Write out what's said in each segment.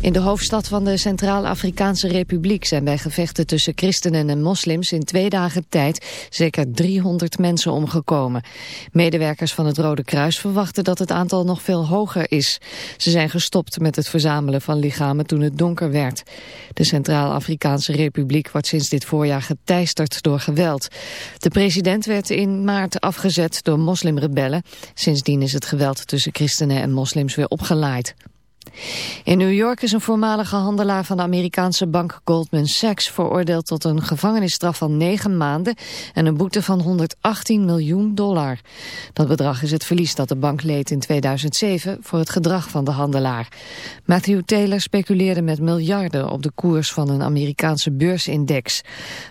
In de hoofdstad van de Centraal-Afrikaanse Republiek zijn bij gevechten tussen christenen en moslims in twee dagen tijd zeker 300 mensen omgekomen. Medewerkers van het Rode Kruis verwachten dat het aantal nog veel hoger is. Ze zijn gestopt met het verzamelen van lichamen toen het donker werd. De Centraal-Afrikaanse Republiek wordt sinds dit voorjaar geteisterd door geweld. De president werd in maart afgezet door moslimrebellen. Sindsdien is het geweld tussen christenen en moslims weer opgelaaid. In New York is een voormalige handelaar van de Amerikaanse bank Goldman Sachs veroordeeld tot een gevangenisstraf van negen maanden en een boete van 118 miljoen dollar. Dat bedrag is het verlies dat de bank leed in 2007 voor het gedrag van de handelaar. Matthew Taylor speculeerde met miljarden op de koers van een Amerikaanse beursindex.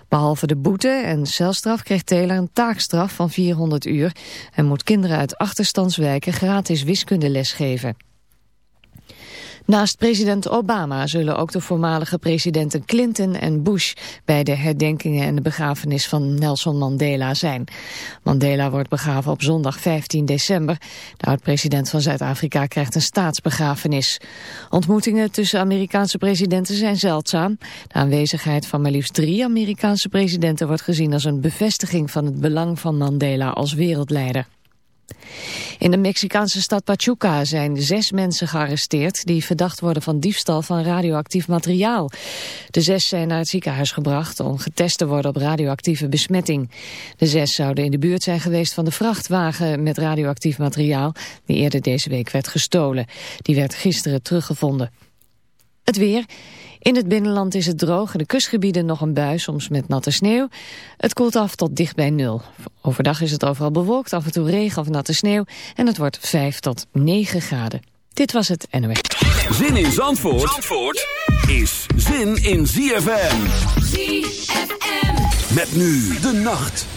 Behalve de boete en celstraf kreeg Taylor een taakstraf van 400 uur en moet kinderen uit achterstandswijken gratis wiskundeles geven. Naast president Obama zullen ook de voormalige presidenten Clinton en Bush bij de herdenkingen en de begrafenis van Nelson Mandela zijn. Mandela wordt begraven op zondag 15 december. De oud-president van Zuid-Afrika krijgt een staatsbegrafenis. Ontmoetingen tussen Amerikaanse presidenten zijn zeldzaam. De aanwezigheid van maar liefst drie Amerikaanse presidenten wordt gezien als een bevestiging van het belang van Mandela als wereldleider. In de Mexicaanse stad Pachuca zijn zes mensen gearresteerd die verdacht worden van diefstal van radioactief materiaal. De zes zijn naar het ziekenhuis gebracht om getest te worden op radioactieve besmetting. De zes zouden in de buurt zijn geweest van de vrachtwagen met radioactief materiaal die eerder deze week werd gestolen. Die werd gisteren teruggevonden. Het weer. In het binnenland is het droog. In de kustgebieden nog een bui, soms met natte sneeuw. Het koelt af tot dicht bij nul. Overdag is het overal bewolkt, af en toe regen of natte sneeuw. En het wordt 5 tot 9 graden. Dit was het NOS. Zin in Zandvoort, Zandvoort is zin in ZFM. ZFM. Met nu de nacht.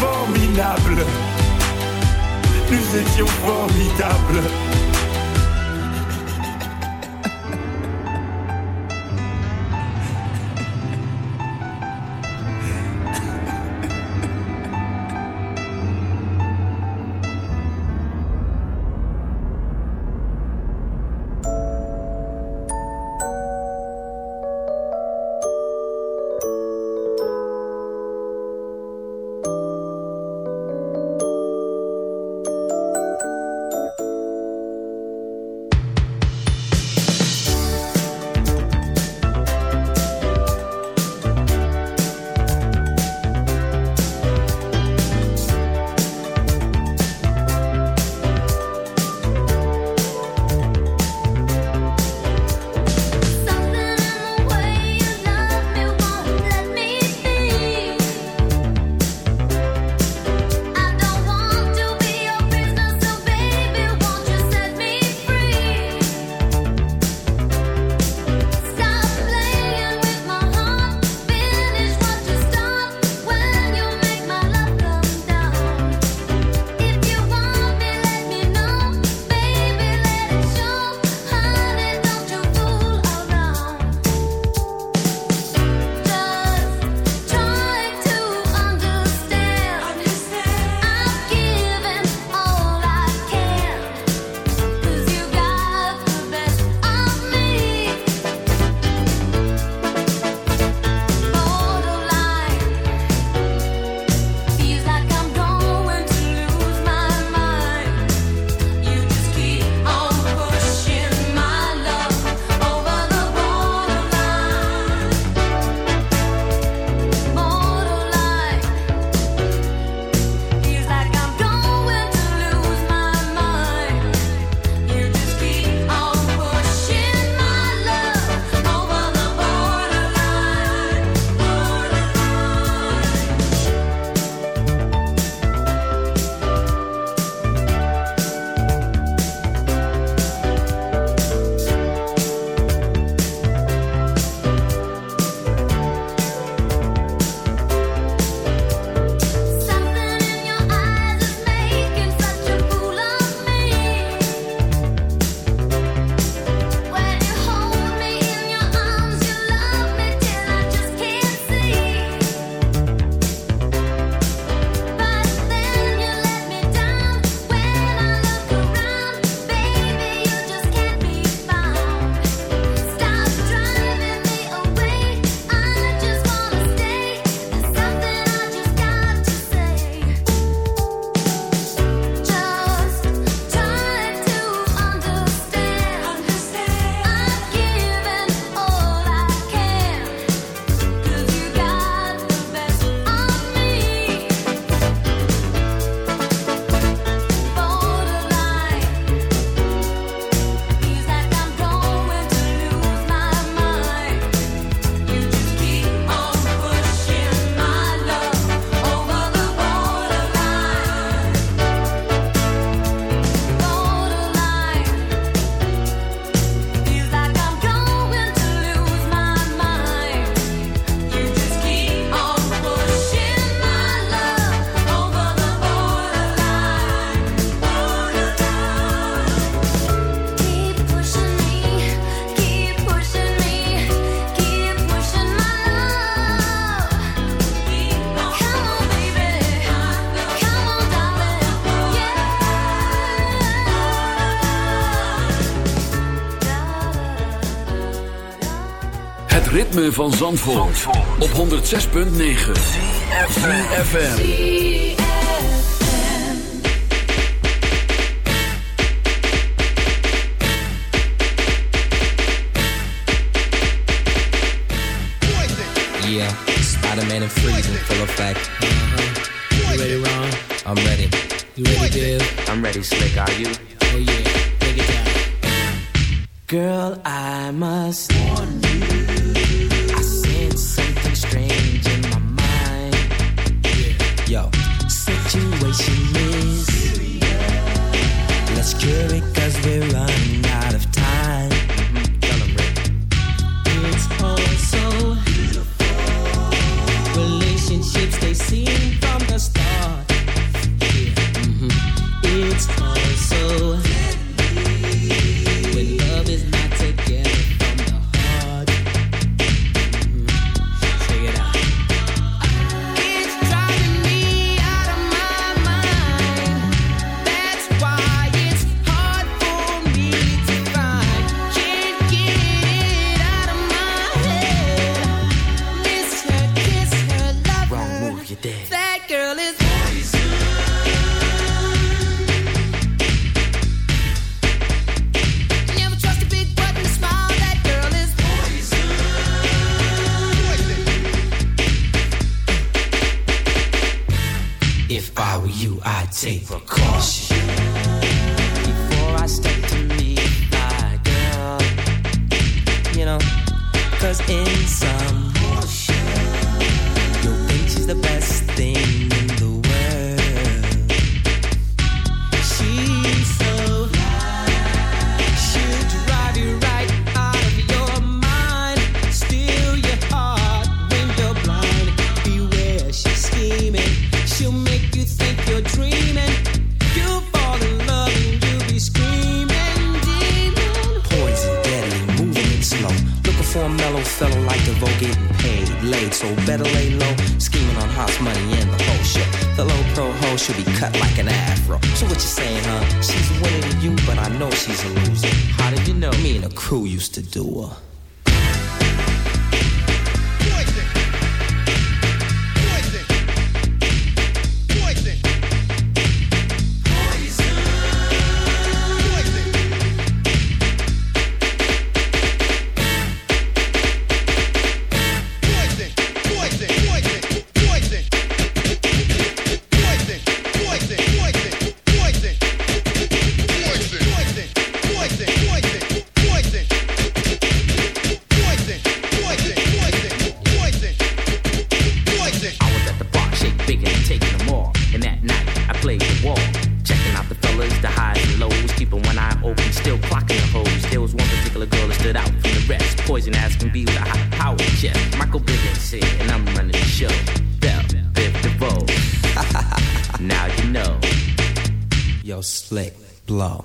Formidable. Nous étions formidables. van Zandvoort, Zandvoort. op 106.9 CFFM Yeah, Spider-Man and Freeze in full effect uh -huh. You ready, Ron? I'm ready You ready, Bill? I'm ready, Slick, are you? Oh yeah, break it down Girl, I must Save them. crazy and ask me be with a power chest. Michael Bivens here, and I'm running the show. Bell, Biff DeVoe. now you know. Yo, slick, blow.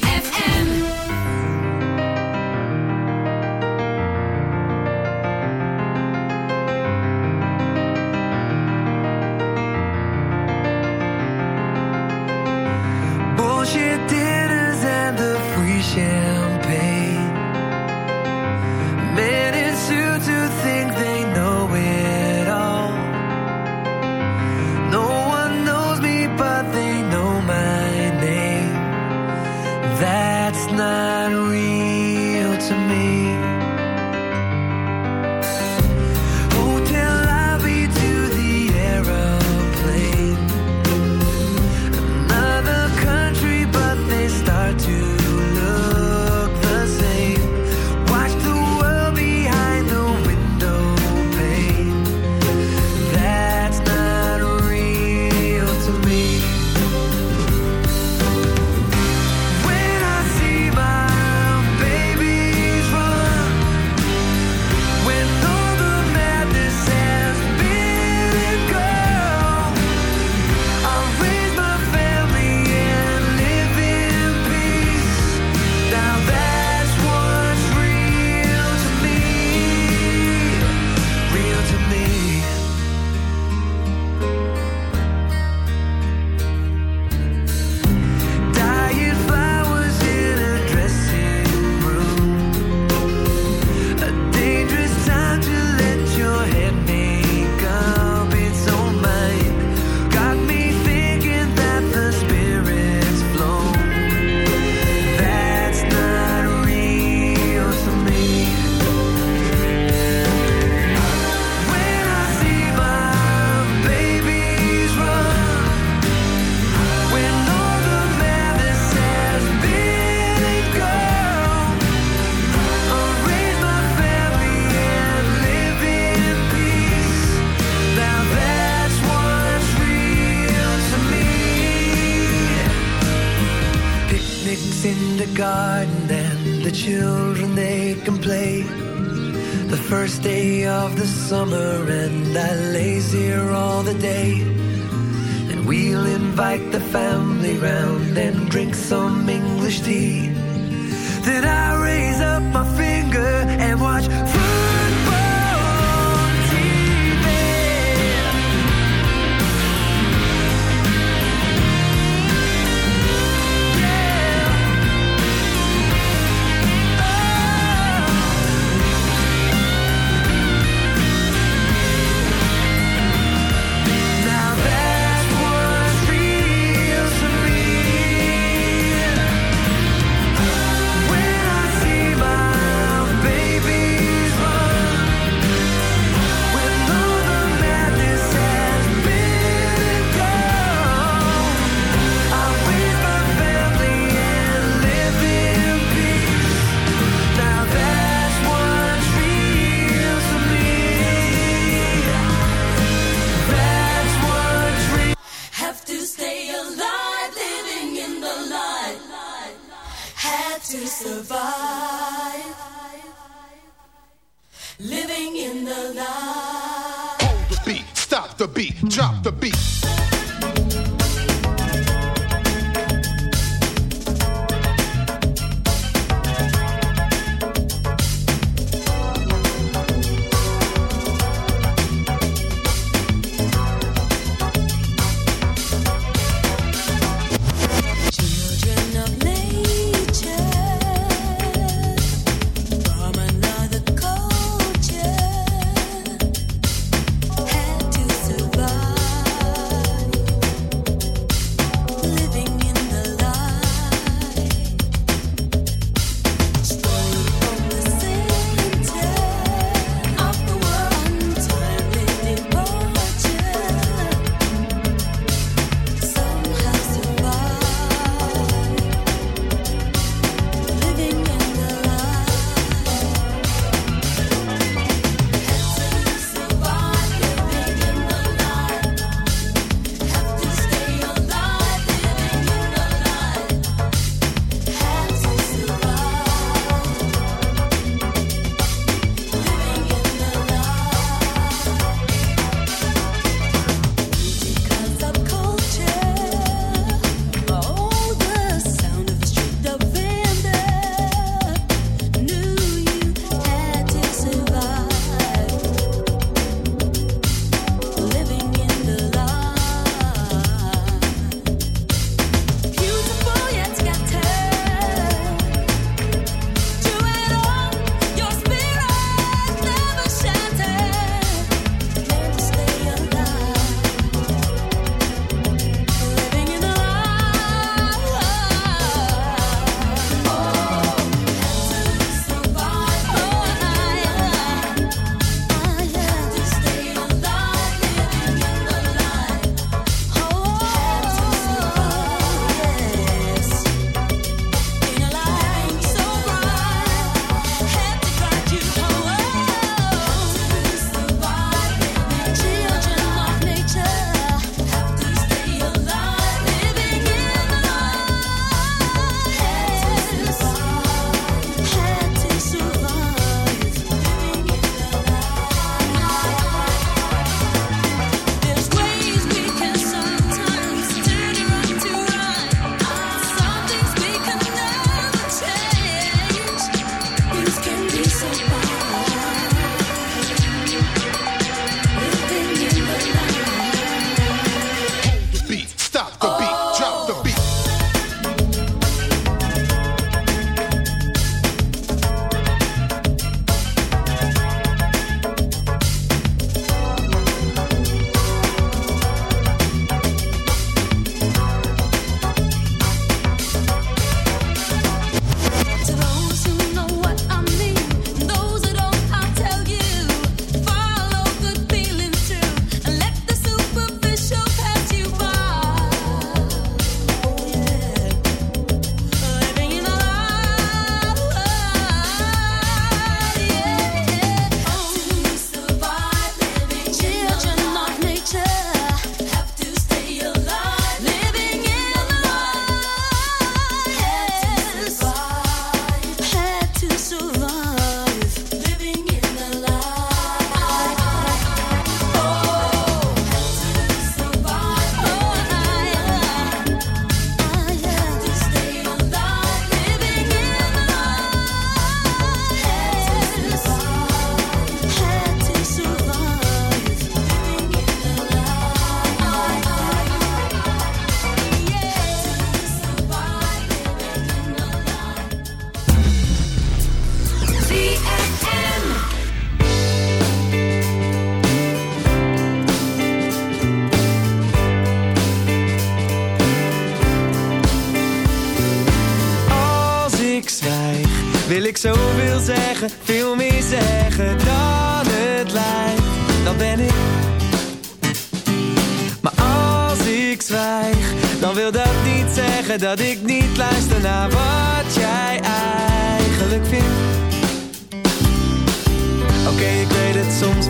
oké, okay, ik weet het soms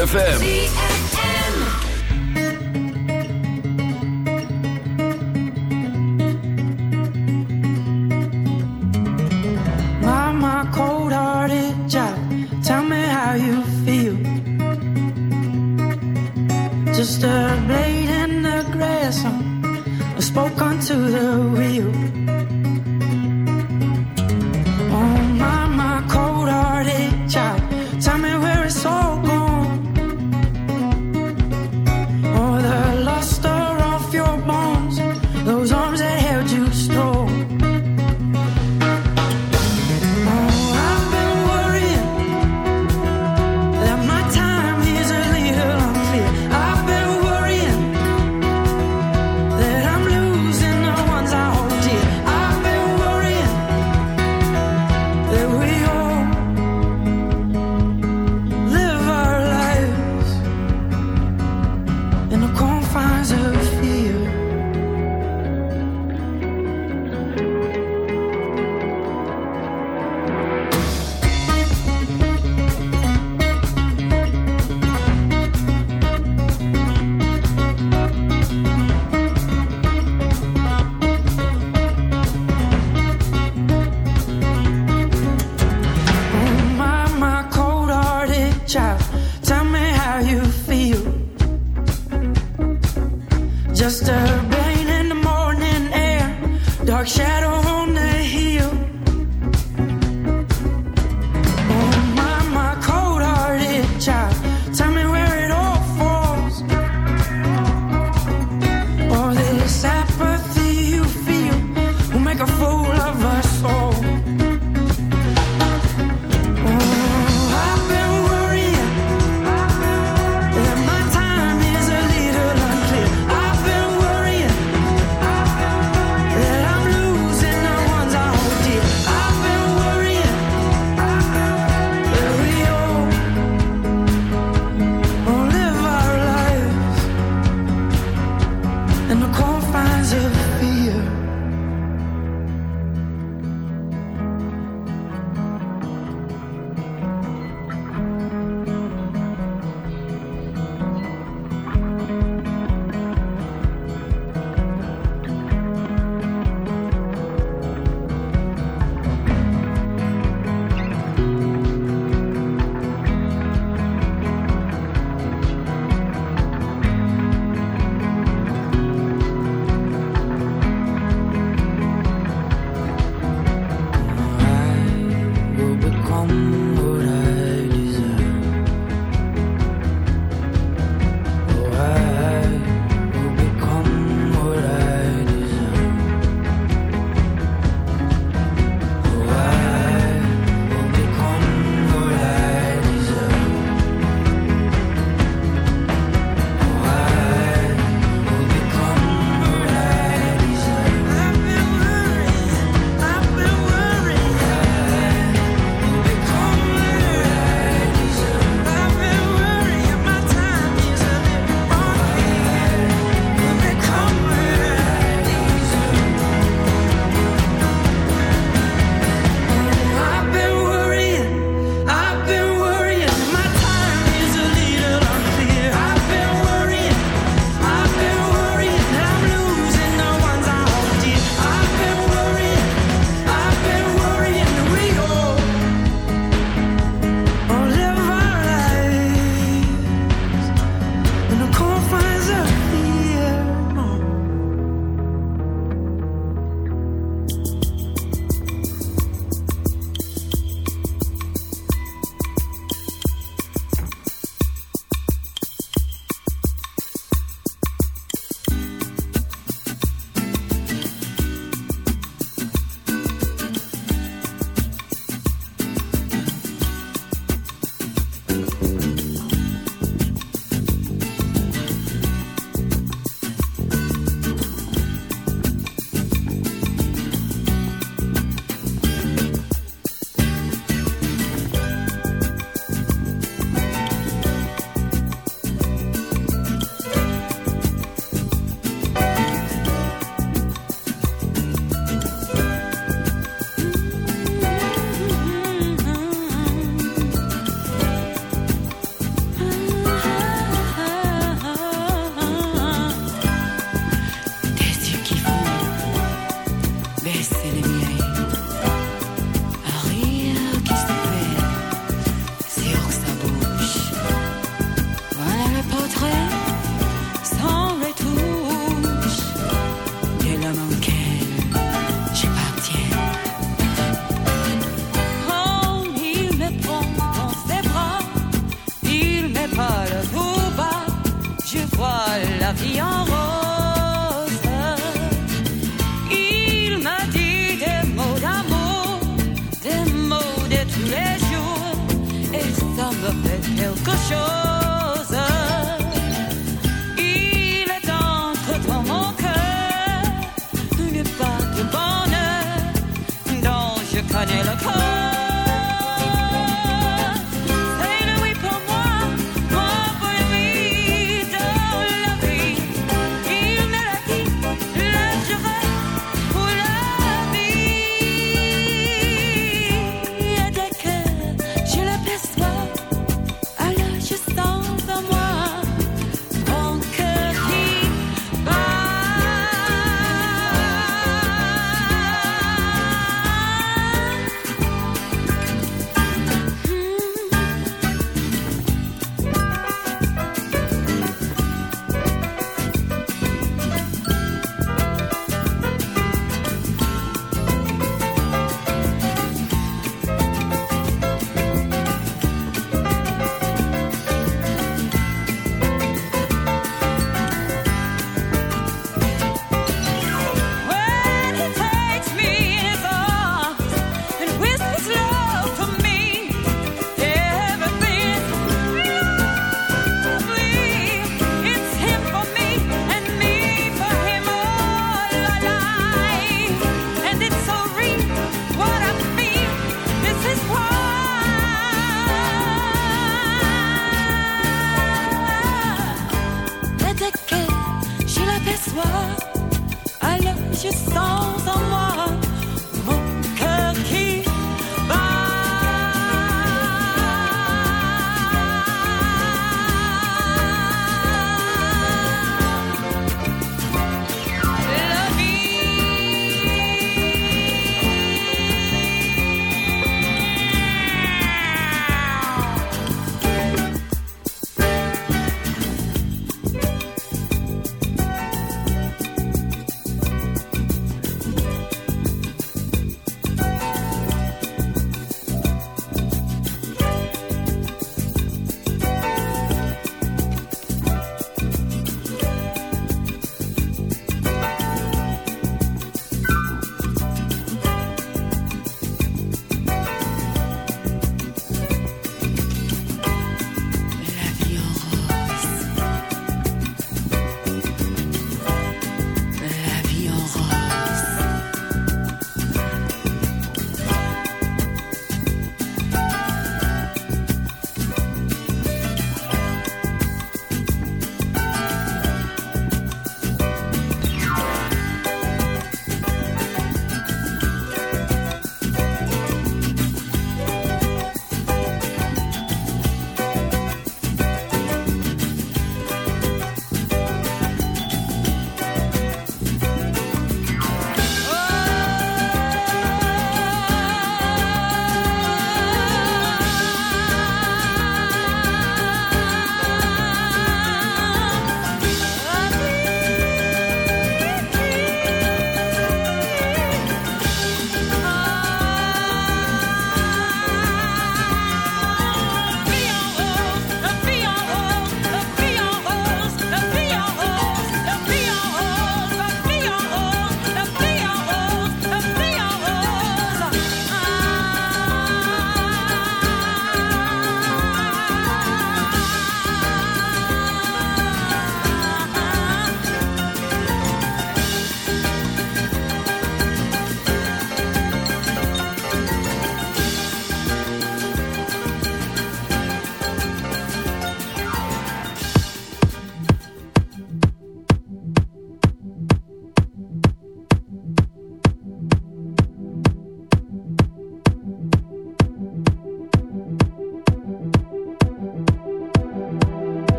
ZFM.